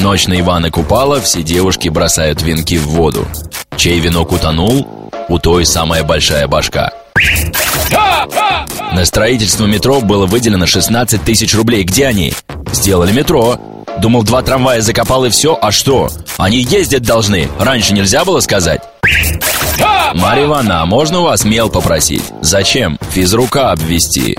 В ночь на Ивана Купала все девушки бросают венки в воду. Чей венок утонул, у той самая большая башка. На строительство метро было выделено 16 тысяч рублей. Где они? Сделали метро. Думал, два трамвая закопал и все, а что? Они ездят должны. Раньше нельзя было сказать? Марья Ивановна, а можно у вас мел попросить? Зачем? Физрука обвести.